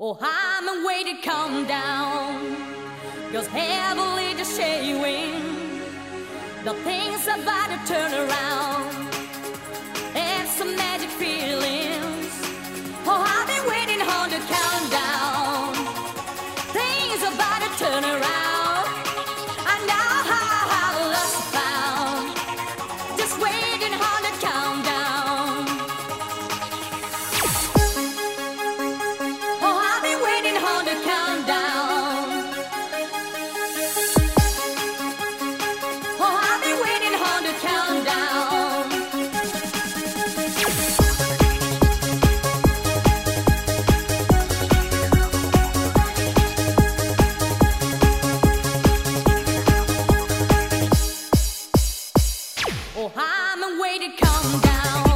Oh, I'm waiting, calm down. Goes heavily to shading. The things about to turn around. It's some magic feelings. Oh, I've been waiting on the countdown. Things about to turn around. I'm a way to come down.